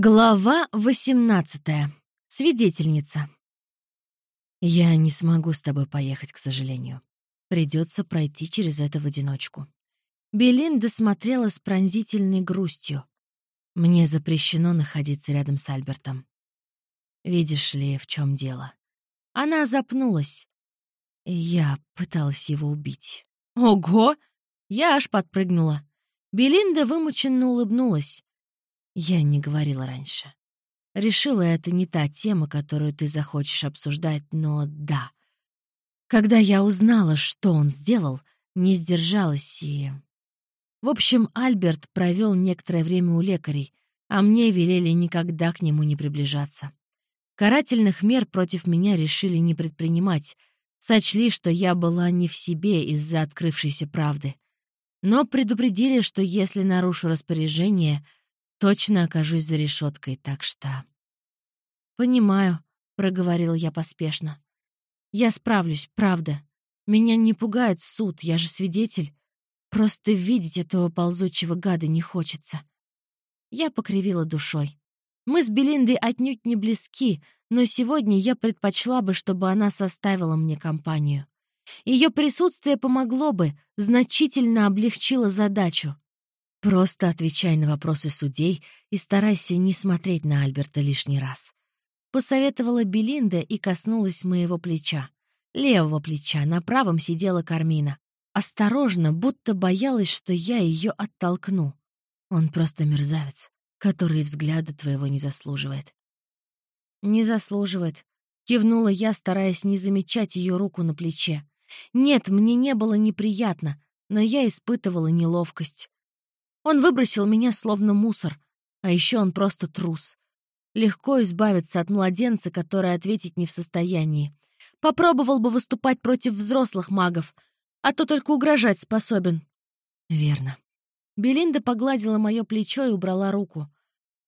Глава 18. Свидетельница. Я не смогу с тобой поехать, к сожалению. Придется пройти через это в одиночку. Белинда смотрела с пронзительной грустью. Мне запрещено находиться рядом с Альбертом. Видишь ли, в чем дело? Она запнулась. Я пыталась его убить. Ого! Я аж подпрыгнула. Белинда вымученно улыбнулась. Я не говорила раньше. Решила, это не та тема, которую ты захочешь обсуждать, но да. Когда я узнала, что он сделал, не сдержалась и... В общем, Альберт провел некоторое время у лекарей, а мне велели никогда к нему не приближаться. Карательных мер против меня решили не предпринимать, сочли, что я была не в себе из-за открывшейся правды. Но предупредили, что если нарушу распоряжение — точно окажусь за решеткой, так что... «Понимаю», — проговорила я поспешно. «Я справлюсь, правда. Меня не пугает суд, я же свидетель. Просто видеть этого ползучего гада не хочется». Я покривила душой. Мы с Белиндой отнюдь не близки, но сегодня я предпочла бы, чтобы она составила мне компанию. Ее присутствие помогло бы, значительно облегчило задачу. Просто отвечай на вопросы судей и старайся не смотреть на Альберта лишний раз. Посоветовала Белинда и коснулась моего плеча. Левого плеча, на правом сидела Кармина. Осторожно, будто боялась, что я ее оттолкну. Он просто мерзавец, который взгляда твоего не заслуживает. «Не заслуживает», — кивнула я, стараясь не замечать ее руку на плече. «Нет, мне не было неприятно, но я испытывала неловкость. Он выбросил меня словно мусор, а еще он просто трус. Легко избавиться от младенца, который ответить не в состоянии. Попробовал бы выступать против взрослых магов, а то только угрожать способен. Верно. Белинда погладила мое плечо и убрала руку.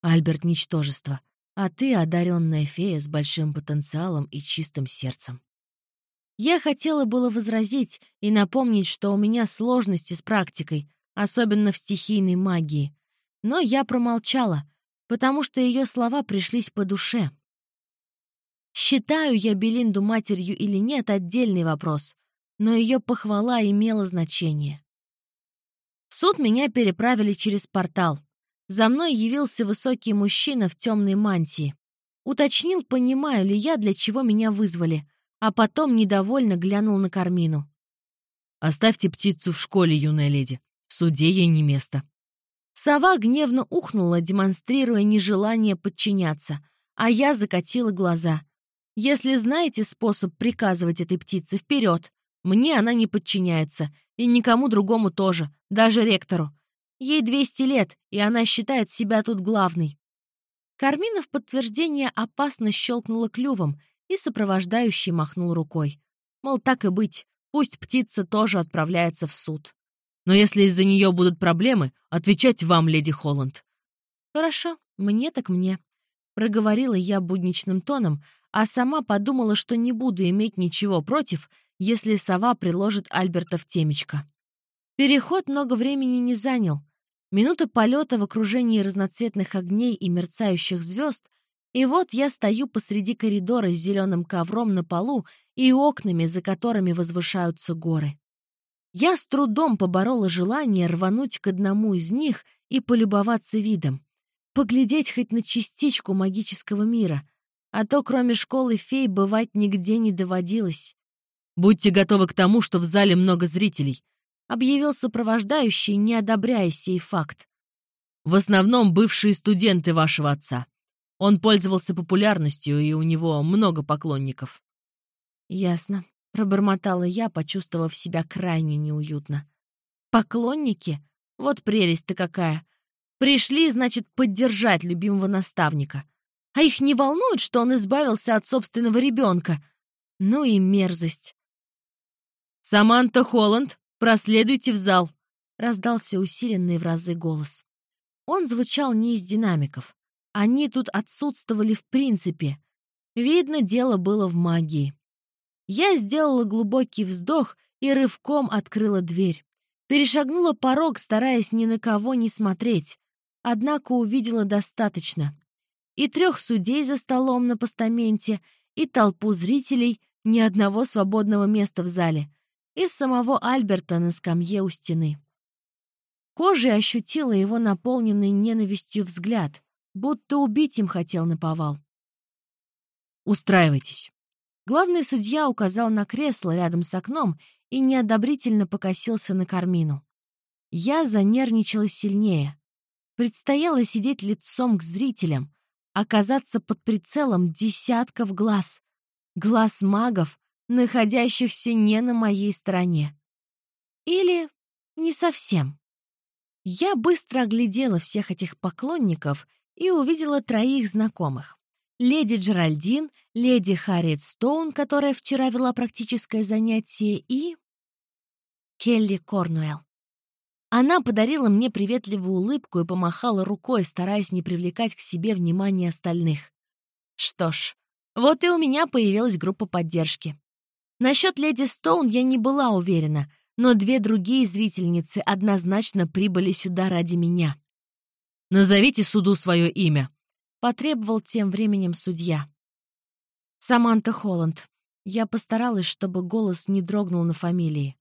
Альберт — ничтожество, а ты — одаренная фея с большим потенциалом и чистым сердцем. Я хотела было возразить и напомнить, что у меня сложности с практикой, особенно в стихийной магии. Но я промолчала, потому что ее слова пришлись по душе. Считаю я Белинду матерью или нет — отдельный вопрос, но ее похвала имела значение. В суд меня переправили через портал. За мной явился высокий мужчина в темной мантии. Уточнил, понимаю ли я, для чего меня вызвали, а потом недовольно глянул на Кармину. «Оставьте птицу в школе, юная леди. В суде ей не место. Сова гневно ухнула, демонстрируя нежелание подчиняться, а я закатила глаза. «Если знаете способ приказывать этой птице вперед, мне она не подчиняется, и никому другому тоже, даже ректору. Ей 200 лет, и она считает себя тут главной». Кармина в подтверждение опасно щелкнула клювом, и сопровождающий махнул рукой. Мол, так и быть, пусть птица тоже отправляется в суд. Но если из-за нее будут проблемы, отвечать вам, леди Холланд». «Хорошо, мне так мне», — проговорила я будничным тоном, а сама подумала, что не буду иметь ничего против, если сова приложит Альберта в темечко. Переход много времени не занял. Минута полета в окружении разноцветных огней и мерцающих звезд, и вот я стою посреди коридора с зеленым ковром на полу и окнами, за которыми возвышаются горы. Я с трудом поборола желание рвануть к одному из них и полюбоваться видом. Поглядеть хоть на частичку магического мира. А то, кроме школы фей, бывать нигде не доводилось. «Будьте готовы к тому, что в зале много зрителей», — объявил сопровождающий, не одобряя сей факт. «В основном бывшие студенты вашего отца. Он пользовался популярностью, и у него много поклонников». «Ясно. — пробормотала я, почувствовав себя крайне неуютно. «Поклонники? Вот прелесть-то какая! Пришли, значит, поддержать любимого наставника. А их не волнует, что он избавился от собственного ребенка. Ну и мерзость!» «Саманта Холланд, проследуйте в зал!» — раздался усиленный в разы голос. Он звучал не из динамиков. Они тут отсутствовали в принципе. Видно, дело было в магии. Я сделала глубокий вздох и рывком открыла дверь. Перешагнула порог, стараясь ни на кого не смотреть. Однако увидела достаточно. и трех судей за столом на постаменте, и толпу зрителей, ни одного свободного места в зале, и самого Альберта на скамье у стены. Кожей ощутила его наполненный ненавистью взгляд, будто убить им хотел наповал. «Устраивайтесь». Главный судья указал на кресло рядом с окном и неодобрительно покосился на Кармину. Я занервничала сильнее. Предстояло сидеть лицом к зрителям, оказаться под прицелом десятков глаз. Глаз магов, находящихся не на моей стороне. Или не совсем. Я быстро оглядела всех этих поклонников и увидела троих знакомых. Леди Джеральдин, леди Харриет Стоун, которая вчера вела практическое занятие, и... Келли Корнуэлл. Она подарила мне приветливую улыбку и помахала рукой, стараясь не привлекать к себе внимание остальных. Что ж, вот и у меня появилась группа поддержки. Насчет леди Стоун я не была уверена, но две другие зрительницы однозначно прибыли сюда ради меня. «Назовите суду свое имя», — потребовал тем временем судья. «Саманта Холланд». Я постаралась, чтобы голос не дрогнул на фамилии.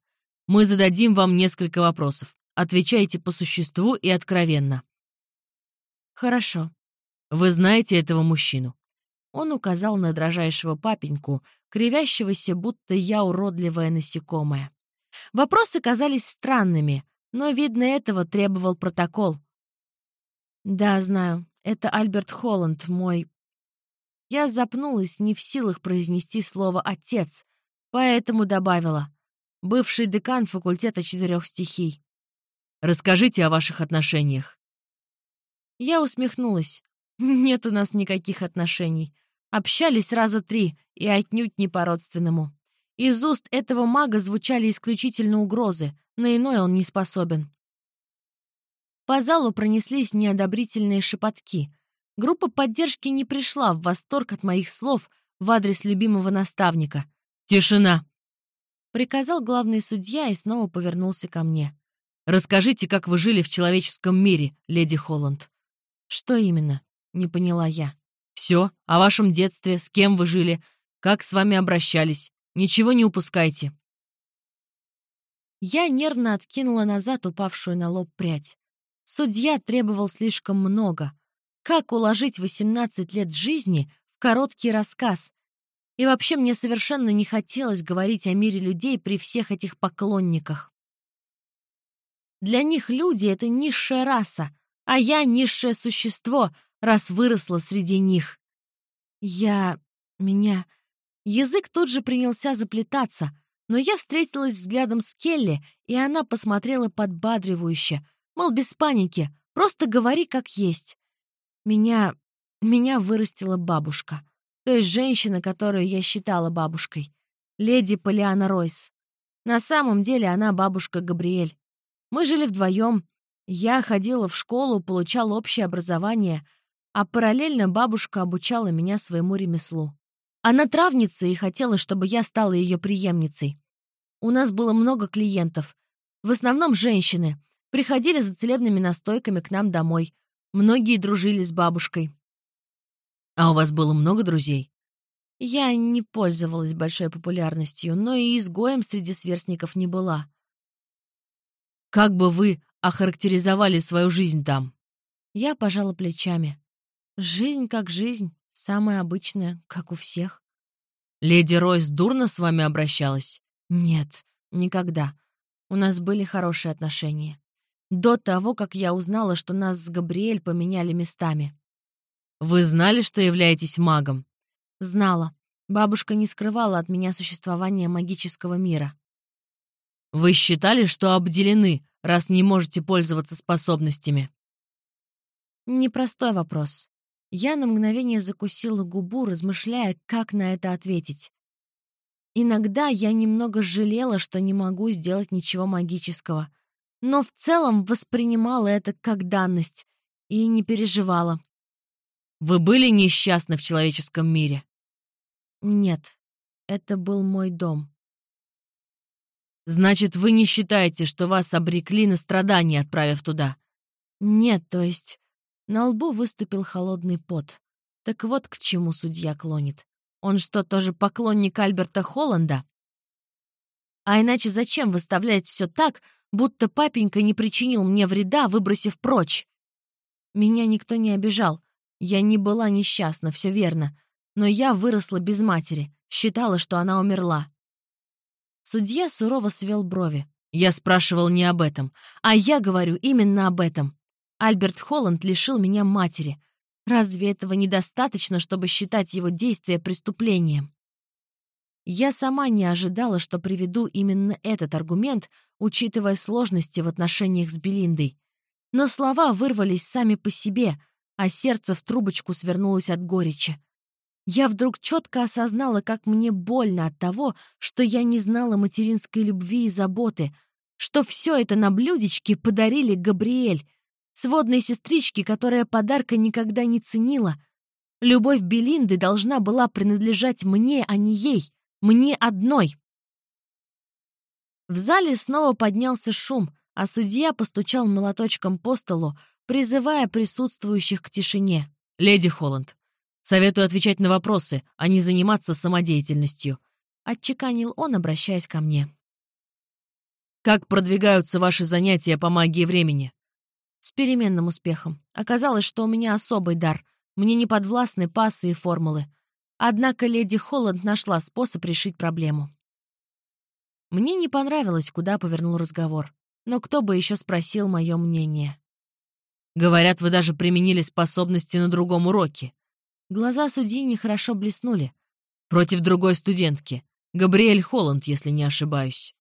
«Мы зададим вам несколько вопросов. Отвечайте по существу и откровенно. Хорошо. Вы знаете этого мужчину? Он указал на дрожайшего папеньку, кривящегося, будто я уродливое насекомое. Вопросы казались странными, но, видно, этого требовал протокол. «Да, знаю. Это Альберт Холланд, мой...» Я запнулась, не в силах произнести слово «отец», поэтому добавила. Бывший декан факультета четырех стихий. Расскажите о ваших отношениях». Я усмехнулась. Нет у нас никаких отношений. Общались раза три, и отнюдь не по-родственному. Из уст этого мага звучали исключительно угрозы, на иное он не способен. По залу пронеслись неодобрительные шепотки. Группа поддержки не пришла в восторг от моих слов в адрес любимого наставника. «Тишина!» — приказал главный судья и снова повернулся ко мне. Расскажите, как вы жили в человеческом мире, леди Холланд». «Что именно?» — не поняла я. «Все. О вашем детстве, с кем вы жили, как с вами обращались. Ничего не упускайте». Я нервно откинула назад упавшую на лоб прядь. Судья требовал слишком много. Как уложить 18 лет жизни в короткий рассказ? И вообще мне совершенно не хотелось говорить о мире людей при всех этих поклонниках. Для них люди — это низшая раса, а я — низшее существо, раз выросла среди них. Я... меня... Язык тут же принялся заплетаться, но я встретилась взглядом с Келли, и она посмотрела подбадривающе, мол, без паники, просто говори как есть. Меня... меня вырастила бабушка. То есть женщина, которую я считала бабушкой. Леди Полиана Ройс. На самом деле она бабушка Габриэль. Мы жили вдвоем. Я ходила в школу, получала общее образование, а параллельно бабушка обучала меня своему ремеслу. Она травница и хотела, чтобы я стала ее преемницей. У нас было много клиентов. В основном женщины. Приходили за целебными настойками к нам домой. Многие дружили с бабушкой. «А у вас было много друзей?» Я не пользовалась большой популярностью, но и изгоем среди сверстников не была. Как бы вы охарактеризовали свою жизнь там?» Я пожала плечами. «Жизнь как жизнь, самая обычная, как у всех». «Леди Ройс дурно с вами обращалась?» «Нет, никогда. У нас были хорошие отношения. До того, как я узнала, что нас с Габриэль поменяли местами». «Вы знали, что являетесь магом?» «Знала. Бабушка не скрывала от меня существование магического мира. Вы считали, что обделены, раз не можете пользоваться способностями? Непростой вопрос. Я на мгновение закусила губу, размышляя, как на это ответить. Иногда я немного жалела, что не могу сделать ничего магического, но в целом воспринимала это как данность и не переживала. Вы были несчастны в человеческом мире? Нет, это был мой дом. Значит, вы не считаете, что вас обрекли на страдания, отправив туда? Нет, то есть... На лбу выступил холодный пот. Так вот к чему судья клонит. Он что, тоже поклонник Альберта Холланда? А иначе зачем выставлять все так, будто папенька не причинил мне вреда, выбросив прочь? Меня никто не обижал. Я не была несчастна, все верно. Но я выросла без матери, считала, что она умерла. Судья сурово свел брови. Я спрашивал не об этом, а я говорю именно об этом. Альберт Холланд лишил меня матери. Разве этого недостаточно, чтобы считать его действия преступлением? Я сама не ожидала, что приведу именно этот аргумент, учитывая сложности в отношениях с Белиндой. Но слова вырвались сами по себе, а сердце в трубочку свернулось от горечи. Я вдруг четко осознала, как мне больно от того, что я не знала материнской любви и заботы, что все это на блюдечке подарили Габриэль, сводной сестричке, которая подарка никогда не ценила. Любовь Белинды должна была принадлежать мне, а не ей, мне одной. В зале снова поднялся шум, а судья постучал молоточком по столу, призывая присутствующих к тишине. «Леди Холланд, Советую отвечать на вопросы, а не заниматься самодеятельностью», — отчеканил он, обращаясь ко мне. «Как продвигаются ваши занятия по магии времени?» «С переменным успехом. Оказалось, что у меня особый дар. Мне не подвластны пасы и формулы. Однако леди Холланд нашла способ решить проблему». Мне не понравилось, куда повернул разговор. Но кто бы еще спросил мое мнение? «Говорят, вы даже применили способности на другом уроке», Глаза судьи нехорошо блеснули. «Против другой студентки. Габриэль Холланд, если не ошибаюсь».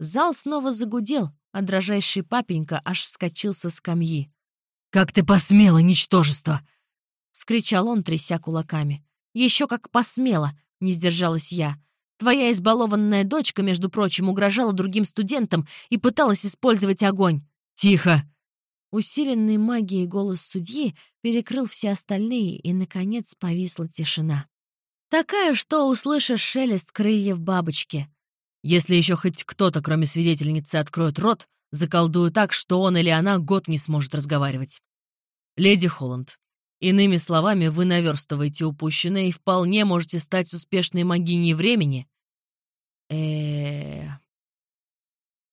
Зал снова загудел, а дрожайший папенька аж вскочил со скамьи. «Как ты посмела, ничтожество!» — скричал он, тряся кулаками. «Еще как посмела!» — не сдержалась я. «Твоя избалованная дочка, между прочим, угрожала другим студентам и пыталась использовать огонь». «Тихо!» Усиленный магией голос судьи перекрыл все остальные, и, наконец, повисла тишина. Такая, что услышишь шелест крыльев бабочки. Если еще хоть кто-то, кроме свидетельницы, откроет рот, заколдую так, что он или она год не сможет разговаривать. Леди Холланд, иными словами, вы наверстываете упущенное и вполне можете стать успешной магиней времени. э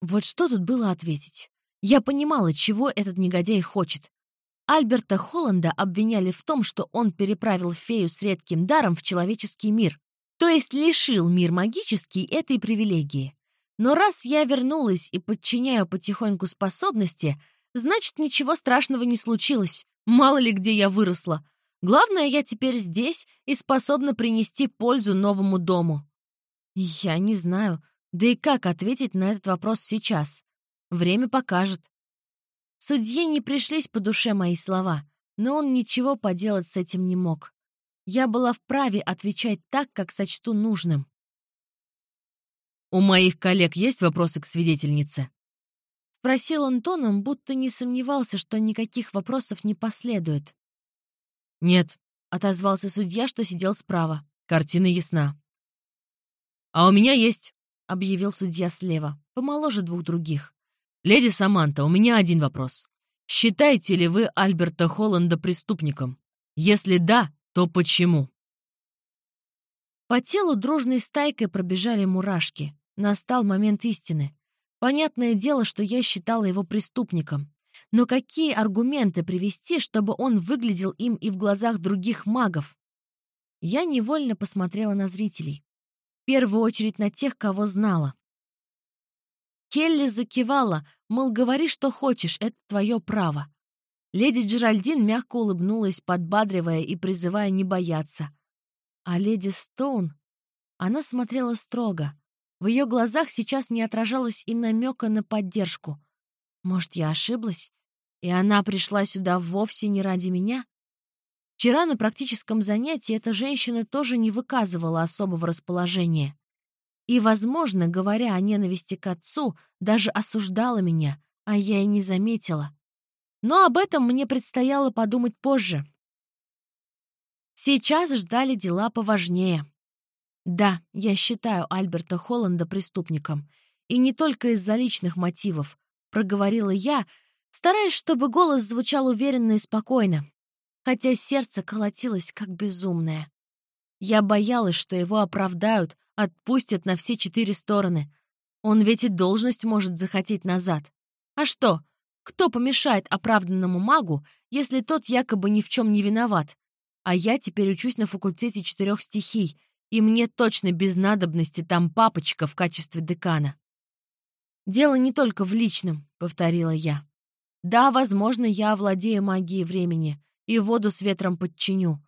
Вот что тут было ответить? Я понимала, чего этот негодяй хочет. Альберта Холланда обвиняли в том, что он переправил фею с редким даром в человеческий мир, то есть лишил мир магический этой привилегии. Но раз я вернулась и подчиняю потихоньку способности, значит, ничего страшного не случилось. Мало ли где я выросла. Главное, я теперь здесь и способна принести пользу новому дому. Я не знаю, да и как ответить на этот вопрос сейчас. Время покажет. Судье не пришлись по душе мои слова, но он ничего поделать с этим не мог. Я была вправе отвечать так, как сочту нужным. «У моих коллег есть вопросы к свидетельнице?» Спросил он тоном, будто не сомневался, что никаких вопросов не последует. «Нет», — отозвался судья, что сидел справа. «Картина ясна». «А у меня есть», — объявил судья слева, помоложе двух других. «Леди Саманта, у меня один вопрос. Считаете ли вы Альберта Холланда преступником? Если да, то почему?» По телу дружной стайкой пробежали мурашки. Настал момент истины. Понятное дело, что я считала его преступником. Но какие аргументы привести, чтобы он выглядел им и в глазах других магов? Я невольно посмотрела на зрителей. В первую очередь на тех, кого знала. Келли закивала, мол, говори, что хочешь, это твое право. Леди Джеральдин мягко улыбнулась, подбадривая и призывая не бояться. А леди Стоун... Она смотрела строго. В ее глазах сейчас не отражалось и намека на поддержку. Может, я ошиблась? И она пришла сюда вовсе не ради меня? Вчера на практическом занятии эта женщина тоже не выказывала особого расположения. И, возможно, говоря о ненависти к отцу, даже осуждала меня, а я и не заметила. Но об этом мне предстояло подумать позже. Сейчас ждали дела поважнее. Да, я считаю Альберта Холланда преступником. И не только из-за личных мотивов, проговорила я, стараясь, чтобы голос звучал уверенно и спокойно. хотя сердце колотилось как безумное. Я боялась, что его оправдают, отпустят на все четыре стороны. Он ведь и должность может захотеть назад. А что, кто помешает оправданному магу, если тот якобы ни в чем не виноват? А я теперь учусь на факультете четырех стихий, и мне точно без надобности там папочка в качестве декана. «Дело не только в личном», — повторила я. «Да, возможно, я овладею магией времени и воду с ветром подчиню.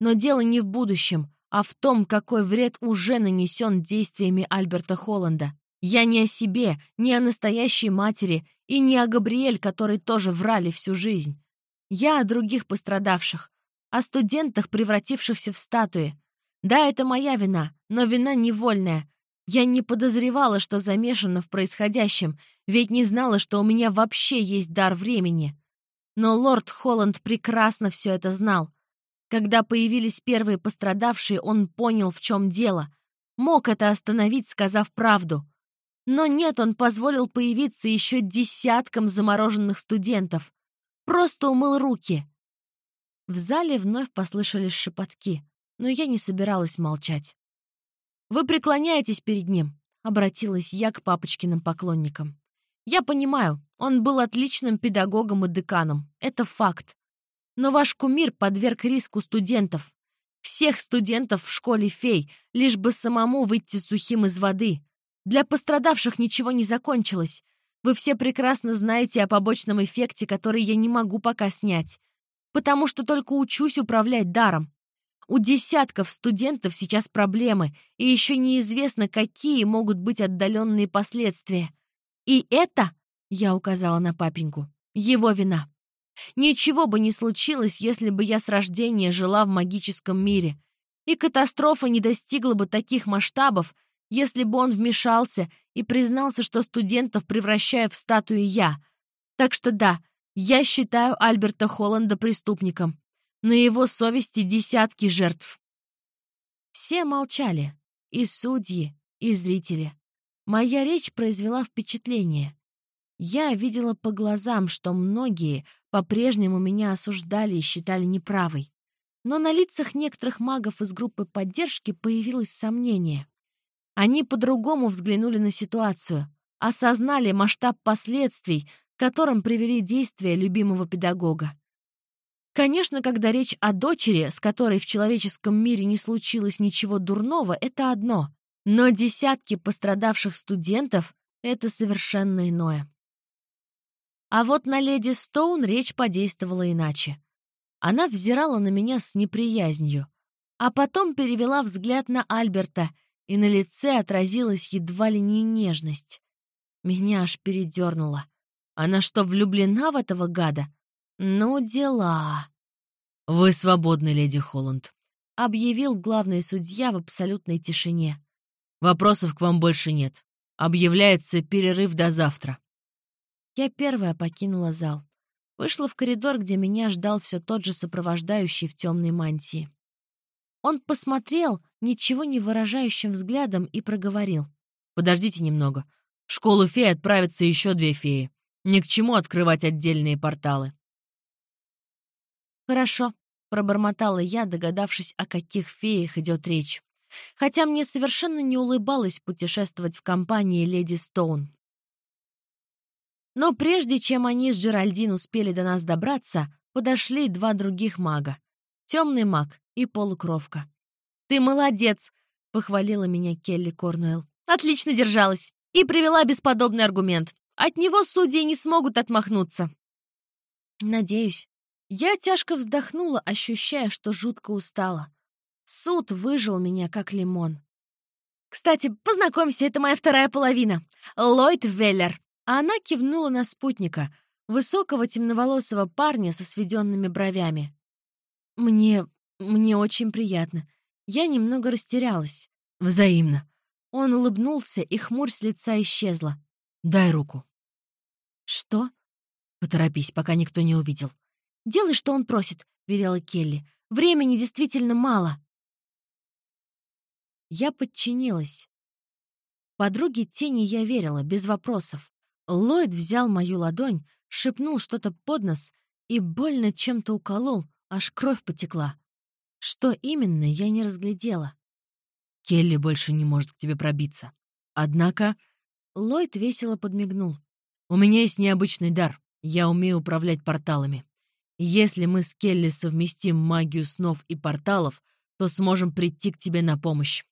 Но дело не в будущем, а в том, какой вред уже нанесен действиями Альберта Холланда. Я не о себе, не о настоящей матери и не о Габриэль, который тоже врали всю жизнь. Я о других пострадавших, о студентах, превратившихся в статуи. Да, это моя вина, но вина невольная, я не подозревала, что замешана в происходящем, ведь не знала, что у меня вообще есть дар времени. Но лорд Холланд прекрасно все это знал. Когда появились первые пострадавшие, он понял, в чем дело. Мог это остановить, сказав правду. Но нет, он позволил появиться еще десяткам замороженных студентов. Просто умыл руки. В зале вновь послышались шепотки, но я не собиралась молчать. «Вы преклоняетесь перед ним», — обратилась я к папочкиным поклонникам. «Я понимаю, он был отличным педагогом и деканом. Это факт. Но ваш кумир подверг риску студентов. Всех студентов в школе фей, лишь бы самому выйти сухим из воды. Для пострадавших ничего не закончилось. Вы все прекрасно знаете о побочном эффекте, который я не могу пока снять. Потому что только учусь управлять даром. У десятков студентов сейчас проблемы, и еще неизвестно, какие могут быть отдаленные последствия. И это, я указала на папеньку, его вина. Ничего бы не случилось, если бы я с рождения жила в магическом мире. И катастрофа не достигла бы таких масштабов, если бы он вмешался и признался, что студентов превращаю в статуи я. Так что да, я считаю Альберта Холланда преступником. На его совести десятки жертв. Все молчали, и судьи, и зрители. Моя речь произвела впечатление. Я видела по глазам, что многие по-прежнему меня осуждали и считали неправой. Но на лицах некоторых магов из группы поддержки появилось сомнение. Они по-другому взглянули на ситуацию, осознали масштаб последствий, к которым привели действия любимого педагога. Конечно, когда речь о дочери, с которой в человеческом мире не случилось ничего дурного, это одно. Но десятки пострадавших студентов — это совершенно иное. А вот на леди Стоун речь подействовала иначе. Она взирала на меня с неприязнью, а потом перевела взгляд на Альберта, и на лице отразилась едва ли не нежность. Меня аж передернуло. Она что, влюблена в этого гада? «Ну, дела!» «Вы свободны, леди Холланд», — объявил главный судья в абсолютной тишине. «Вопросов к вам больше нет. Объявляется перерыв до завтра». Я первая покинула зал. Вышла в коридор, где меня ждал все тот же сопровождающий в темной мантии. Он посмотрел ничего не выражающим взглядом и проговорил. «Подождите немного. В школу фей отправятся еще две феи. Ни к чему открывать отдельные порталы». «Хорошо», — пробормотала я, догадавшись, о каких феях идет речь. Хотя мне совершенно не улыбалось путешествовать в компании леди Стоун. Но прежде чем они с Джеральдин успели до нас добраться, подошли два других мага. Темный маг и полукровка. «Ты молодец!» — похвалила меня Келли Корнуэлл. «Отлично держалась и привела бесподобный аргумент. От него судьи не смогут отмахнуться». «Надеюсь», я тяжко вздохнула, ощущая, что жутко устала. Суд выжил меня, как лимон. «Кстати, познакомься, это моя вторая половина. Ллойд Веллер». Она кивнула на спутника, высокого темноволосого парня со сведенными бровями. «Мне... мне очень приятно. Я немного растерялась. Взаимно». Он улыбнулся, и хмурь с лица исчезла. «Дай руку». «Что?» «Поторопись, пока никто не увидел». «Делай, что он просит», — велела Келли. «Времени действительно мало». Я подчинилась. Подруге тени я верила, без вопросов. Ллойд взял мою ладонь, шепнул что-то под нос и больно чем-то уколол, аж кровь потекла. Что именно, я не разглядела. Келли больше не может к тебе пробиться. Однако Ллойд весело подмигнул. у меня есть необычный дар. Я умею управлять порталами. Если мы с Келли совместим магию снов и порталов, то сможем прийти к тебе на помощь.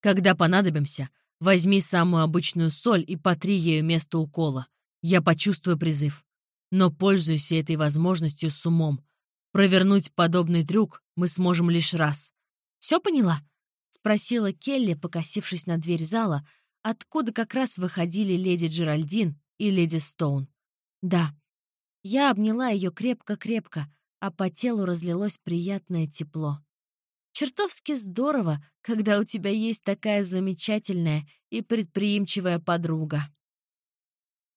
Когда понадобимся, возьми самую обычную соль и потри ею место укола. Я почувствую призыв. Но пользуйся этой возможностью с умом. Провернуть подобный трюк мы сможем лишь раз. Все поняла?» — спросила Келли, покосившись на дверь зала, откуда как раз выходили леди Джеральдин и леди Стоун. «Да». Я обняла ее крепко-крепко, а по телу разлилось приятное тепло. Чертовски здорово, когда у тебя есть такая замечательная и предприимчивая подруга.